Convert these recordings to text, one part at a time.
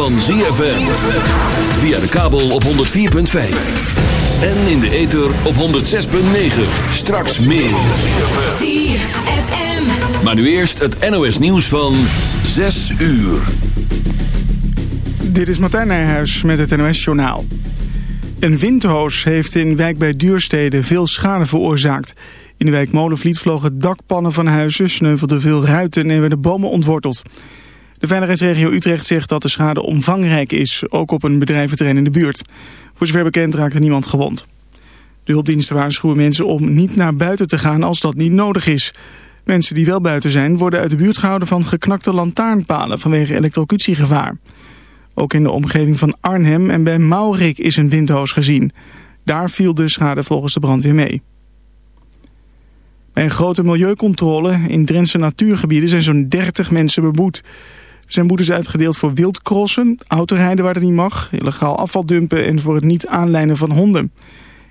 van ZFM. Via de kabel op 104.5. En in de ether op 106.9. Straks meer. ZFM. Maar nu eerst het NOS nieuws van 6 uur. Dit is Martijn Nijhuis met het NOS Journaal. Een windhoos heeft in wijk bij Duurstede veel schade veroorzaakt. In de wijk Molenvliet vlogen dakpannen van huizen, sneuvelden veel ruiten en werden bomen ontworteld. De veiligheidsregio Utrecht zegt dat de schade omvangrijk is, ook op een bedrijventerrein in de buurt. Voor zover bekend raakte niemand gewond. De hulpdiensten waarschuwen mensen om niet naar buiten te gaan als dat niet nodig is. Mensen die wel buiten zijn worden uit de buurt gehouden van geknakte lantaarnpalen vanwege elektrocutiegevaar. Ook in de omgeving van Arnhem en bij Maurik is een windhoos gezien. Daar viel de schade volgens de brandweer mee. Bij een grote milieucontrole in Drentse natuurgebieden zijn zo'n 30 mensen beboet. Zijn boetes uitgedeeld voor wildcrossen, autorijden waar dat niet mag, illegaal afval dumpen en voor het niet aanlijnen van honden.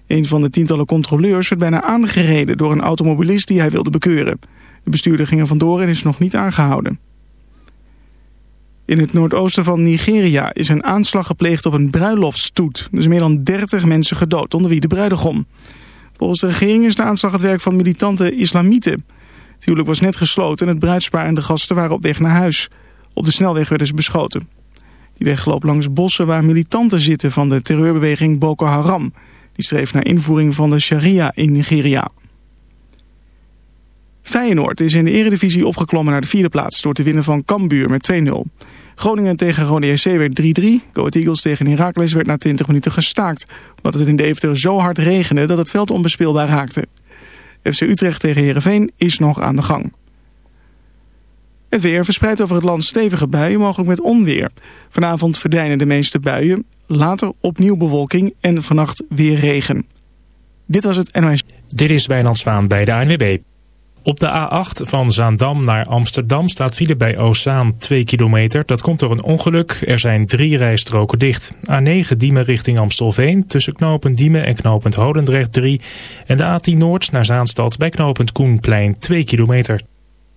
Een van de tientallen controleurs werd bijna aangereden door een automobilist die hij wilde bekeuren. De bestuurder ging er vandoor en is nog niet aangehouden. In het noordoosten van Nigeria is een aanslag gepleegd op een bruiloftstoet. Er zijn meer dan 30 mensen gedood, onder wie de bruidegom. Volgens de regering is de aanslag het werk van militante islamieten. Het huwelijk was net gesloten en het bruidspaar en de gasten waren op weg naar huis. Op de snelweg werden ze beschoten. Die weg loopt langs bossen waar militanten zitten van de terreurbeweging Boko Haram. Die streeft naar invoering van de sharia in Nigeria. Feyenoord is in de eredivisie opgeklommen naar de vierde plaats... door te winnen van Cambuur met 2-0. Groningen tegen Rode JC werd 3-3. Go Eagles tegen Heracles werd na 20 minuten gestaakt... omdat het in Deventer zo hard regende dat het veld onbespeelbaar raakte. FC Utrecht tegen Heerenveen is nog aan de gang. Het weer verspreidt over het land stevige buien, mogelijk met onweer. Vanavond verdwijnen de meeste buien, later opnieuw bewolking en vannacht weer regen. Dit was het NOS. Dit is Wijnand Zwaan bij de ANWB. Op de A8 van Zaandam naar Amsterdam staat file bij Ozaan 2 kilometer. Dat komt door een ongeluk. Er zijn drie rijstroken dicht. A9 Diemen richting Amstelveen. Tussen knooppunt Diemen en knooppunt Hodendrecht 3. En de A10 Noord naar Zaanstad bij knooppunt Koenplein 2 kilometer.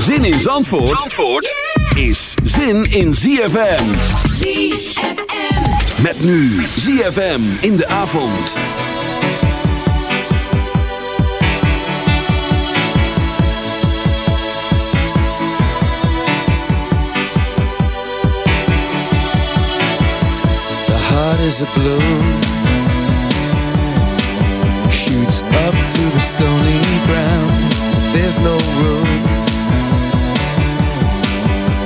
Zin in Zandvoort, Zandvoort is zin in ZFM. ZFM. Met nu ZFM in de avond. The heart is a blue. Shoots up through the stony ground. There's no room.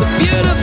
beautiful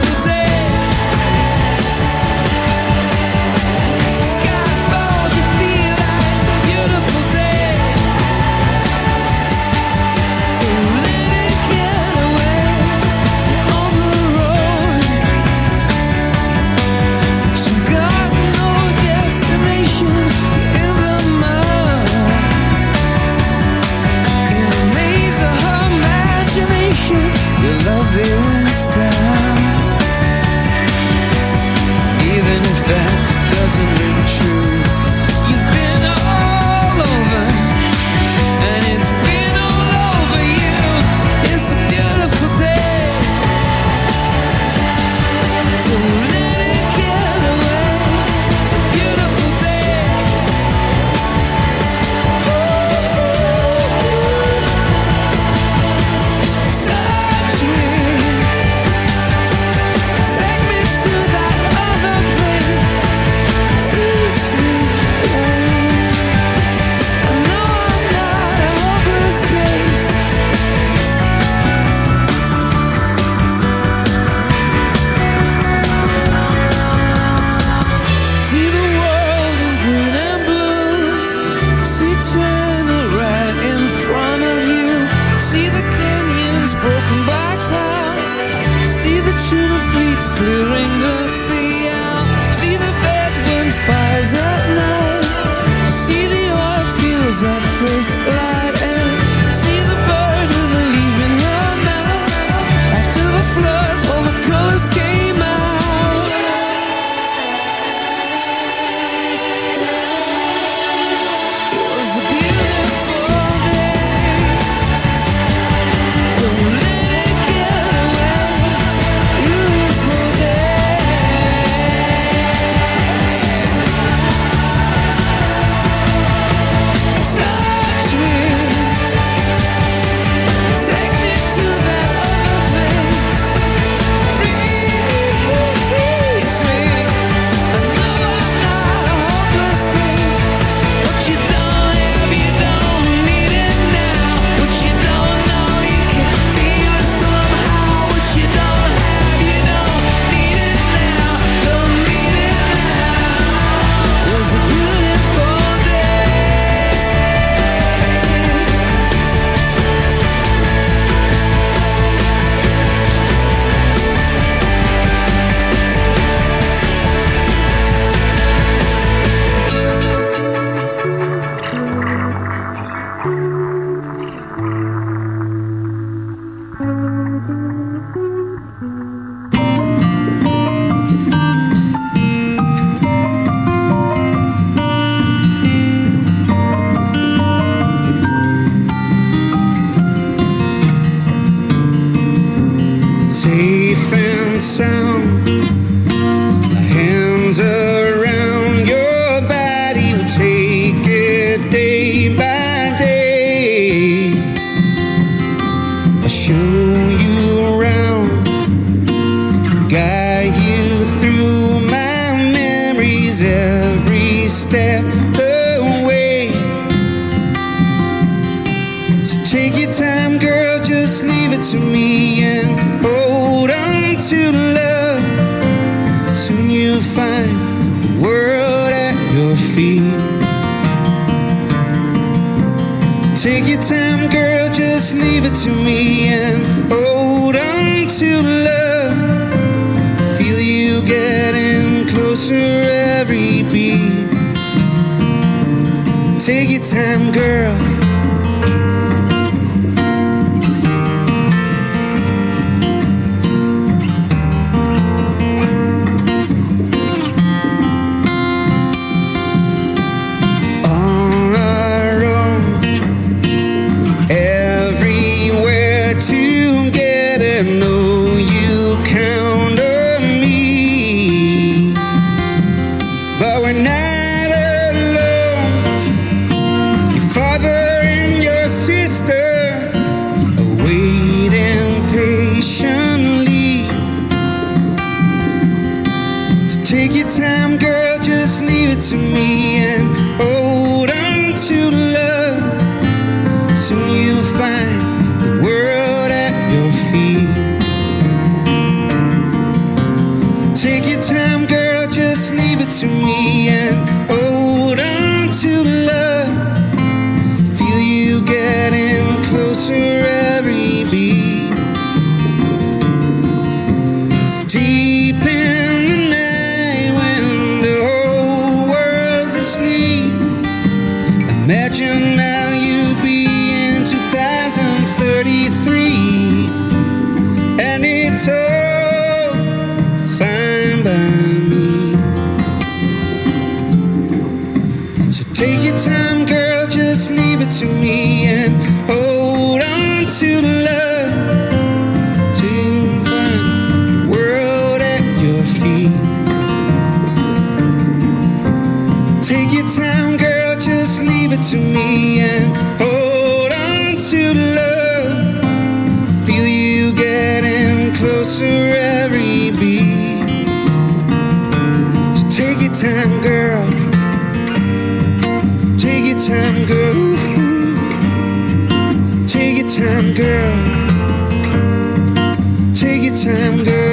Take your time, girl. Take your time, girl.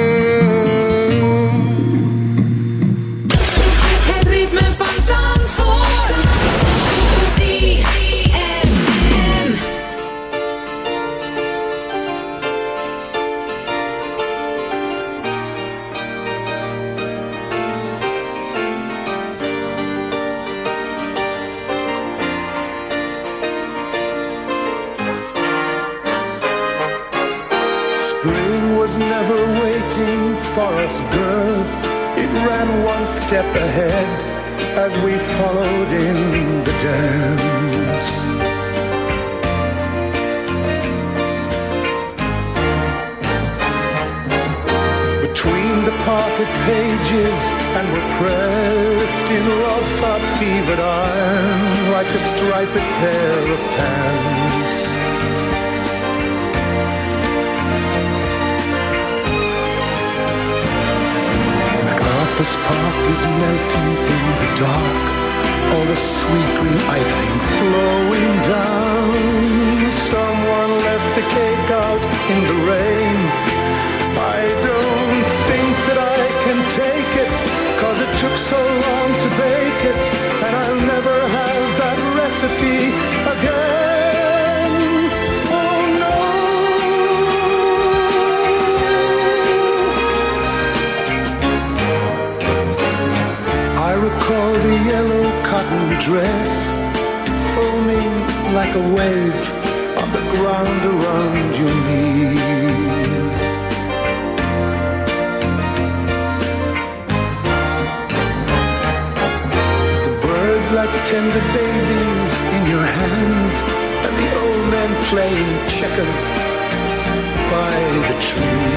like tender babies in your hands, and the old men playing checkers by the trees.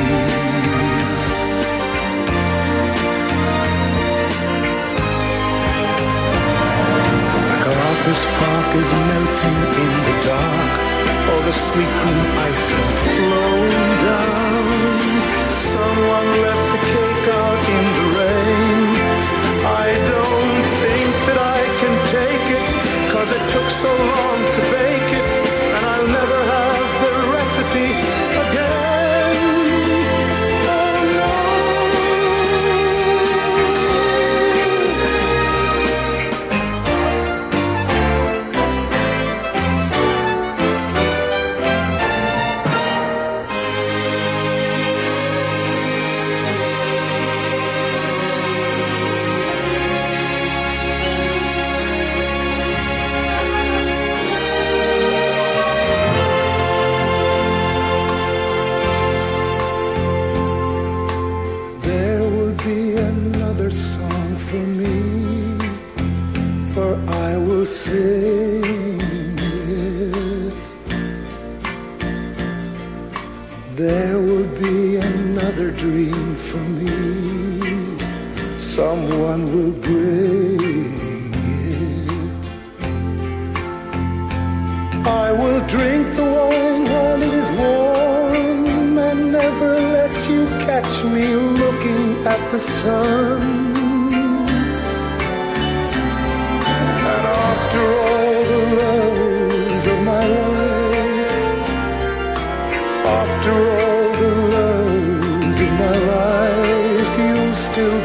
This park is melting in the dark, all the sweet green ice is flowing down. Someone left the cake out in the rain. I don't. Cause it took so long to bake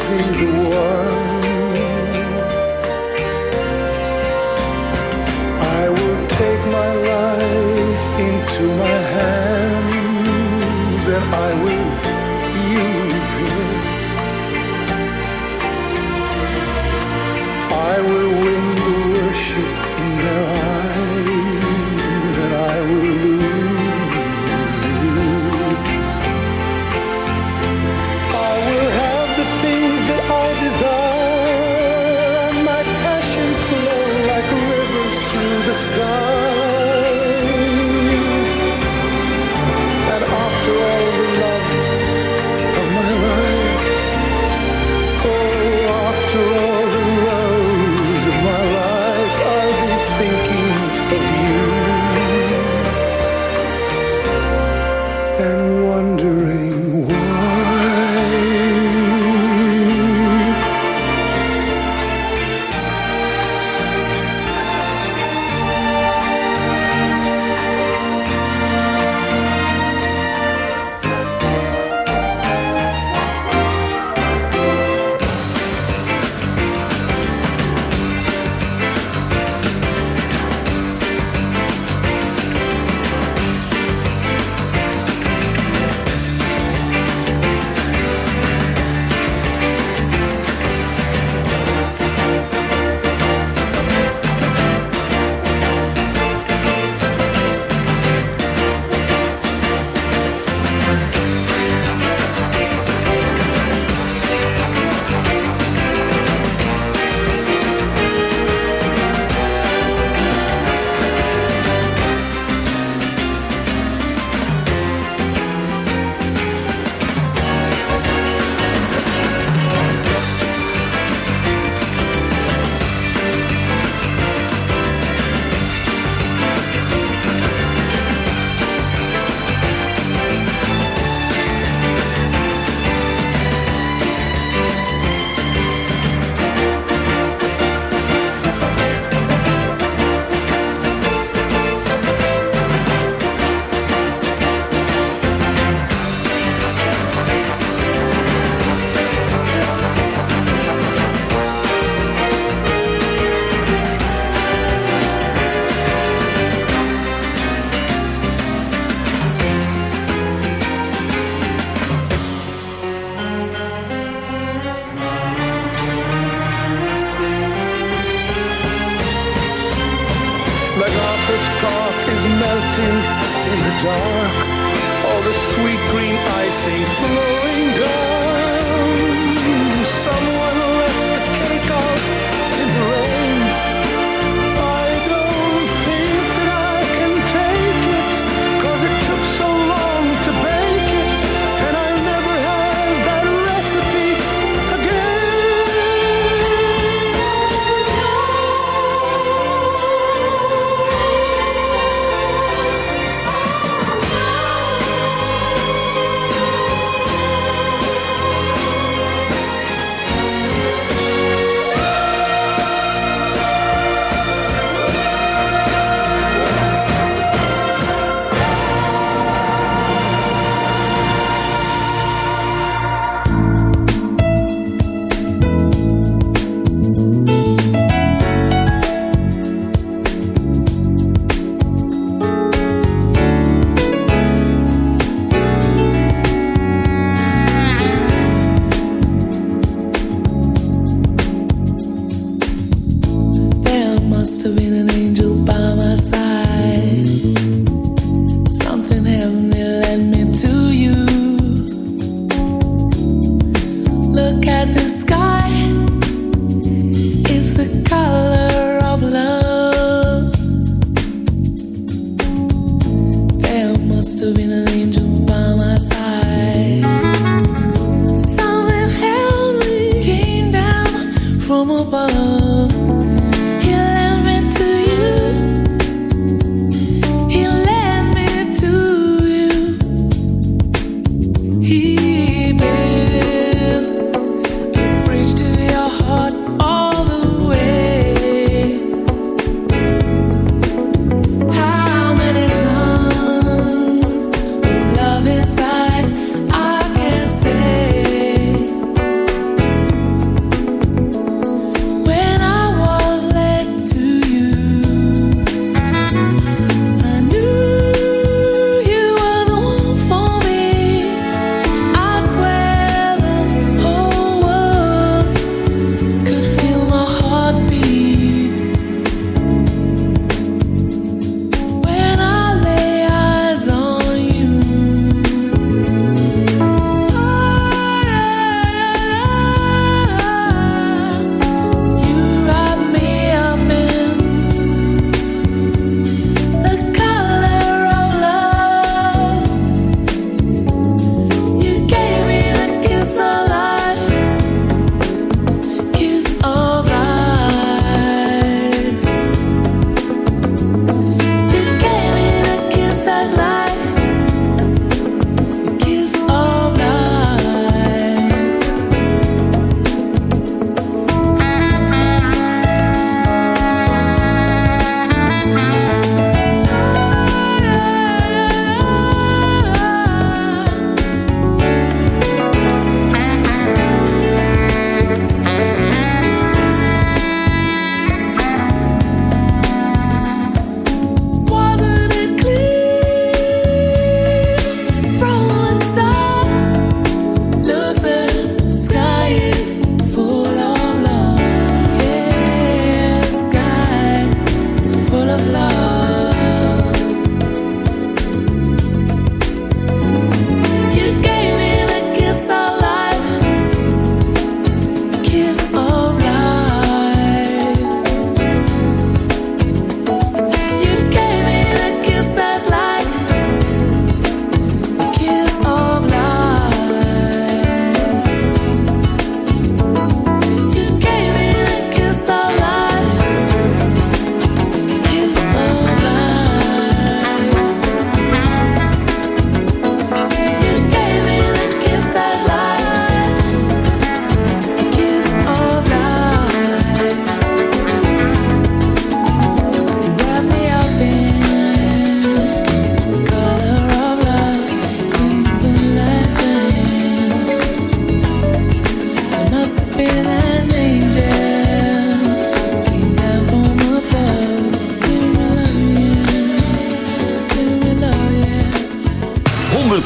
see the world.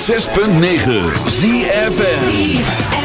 106.9 ZFN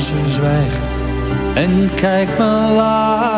ze zwijgt. En kijkt me lachend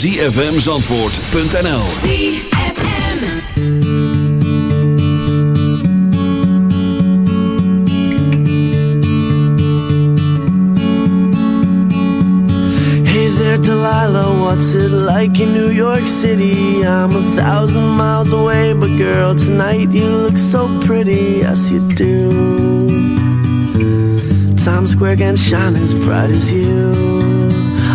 www.zfmzandvoort.nl Hey there, Delilah, what's it like in New York City? I'm a thousand miles away, but girl, tonight you look so pretty, yes you do. Times Square can shine as bright as you,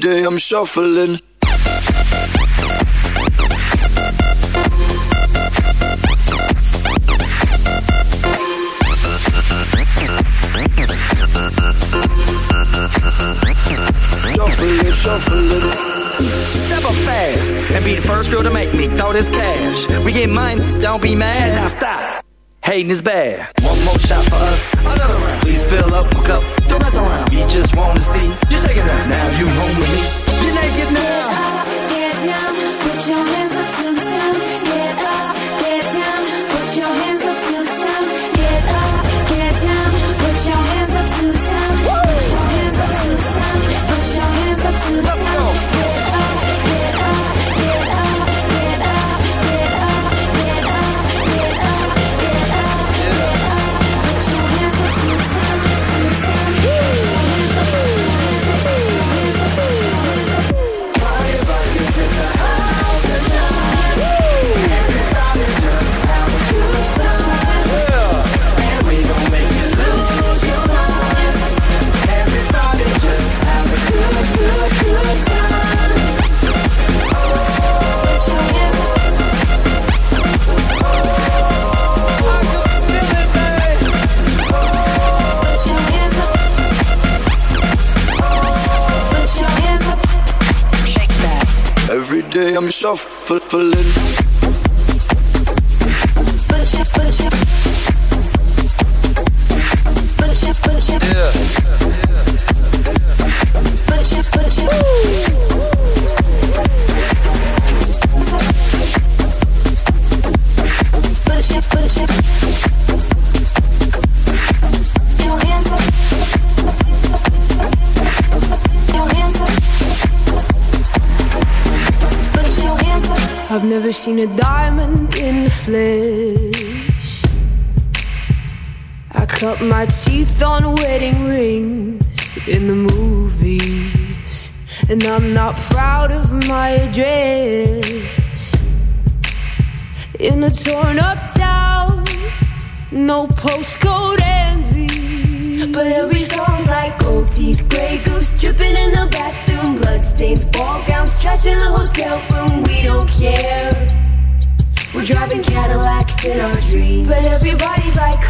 day I'm shuffling. Step up fast and be the first girl to make me throw this cash. We get mine, don't be mad. Now stop. Hating is bad. One more shot for us. Another round. Please fill up my cup. Don't mess around. We just wanna see you shaking that. Now you home with me. You're naked now. I'm shuffling. Put you, put. My teeth on wedding rings in the movies. And I'm not proud of my address. In a torn up town, no postcode envy. But every song's like gold teeth, Grey Goose dripping in the bathroom, bloodstains, ball gowns, trash in the hotel room. We don't care. We're driving Cadillacs in our dreams. But everybody's like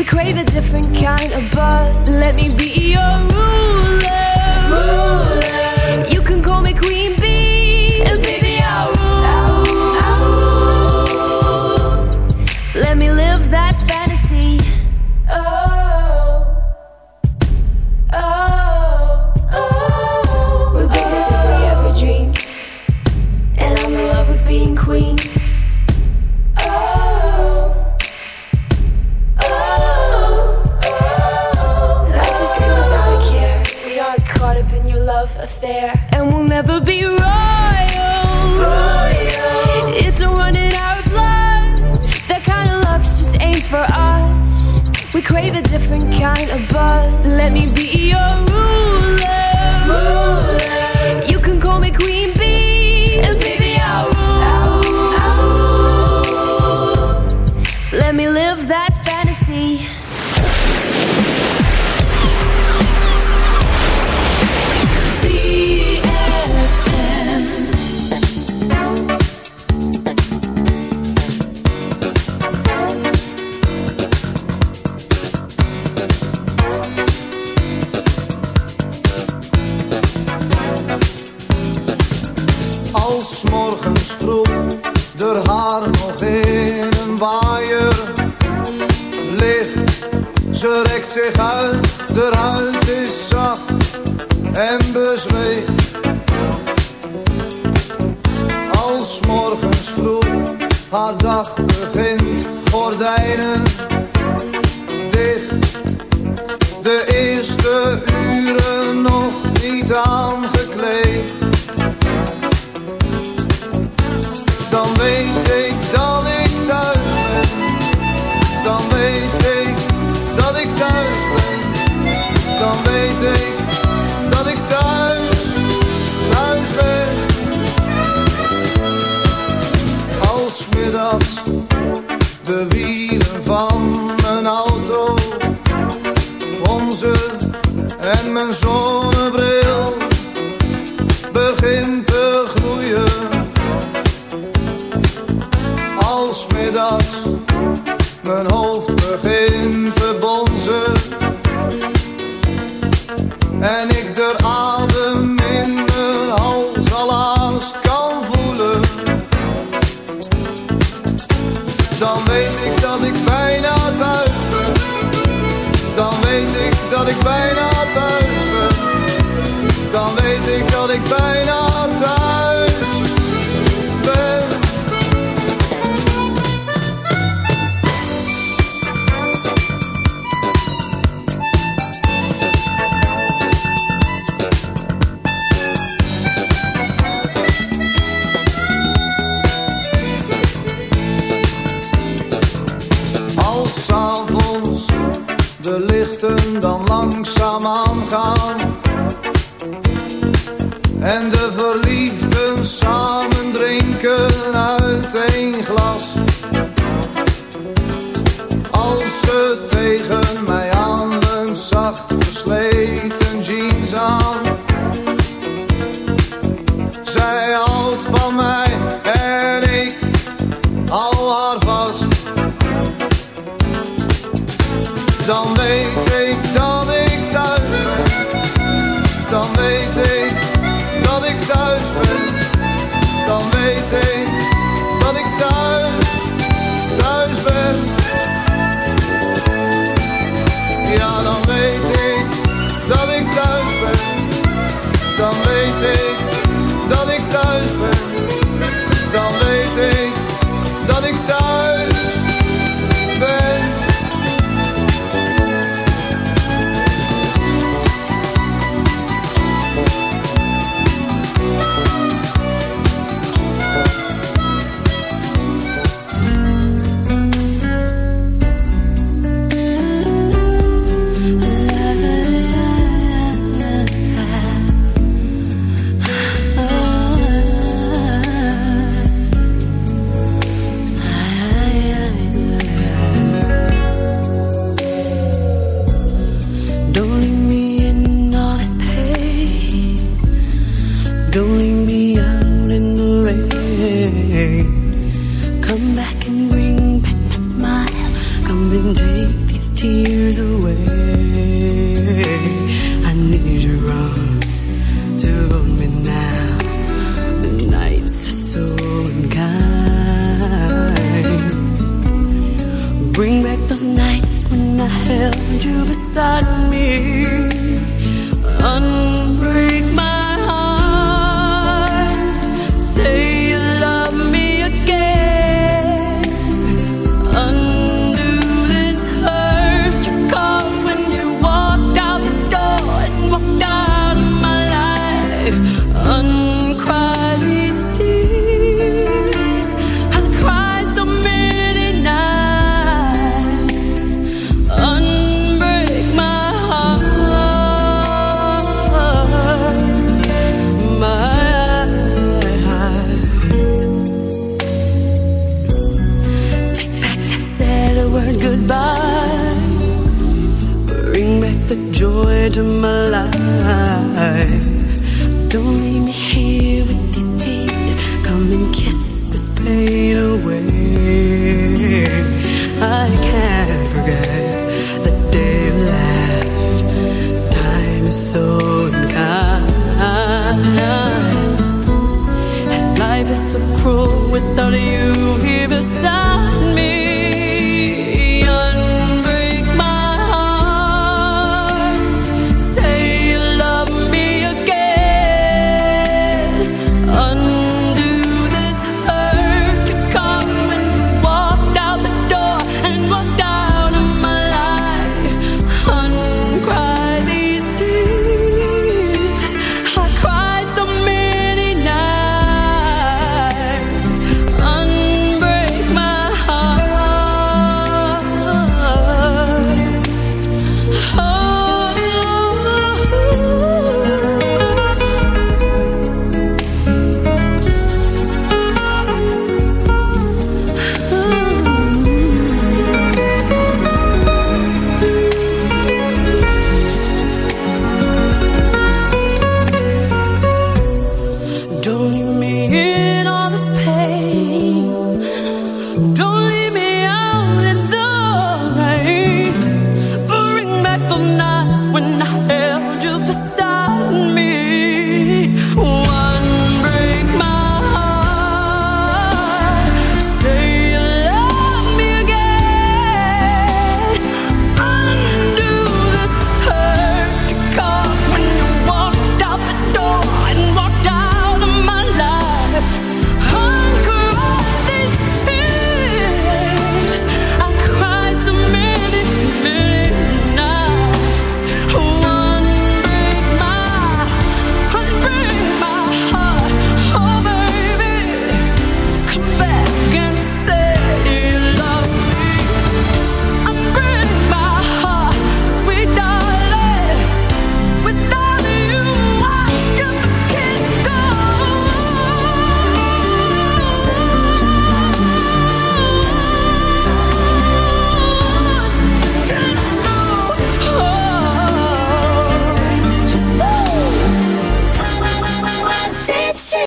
We crave a different kind of buzz. Let me be your ruler. ruler. You can call me queen. kind of buzz. Let me be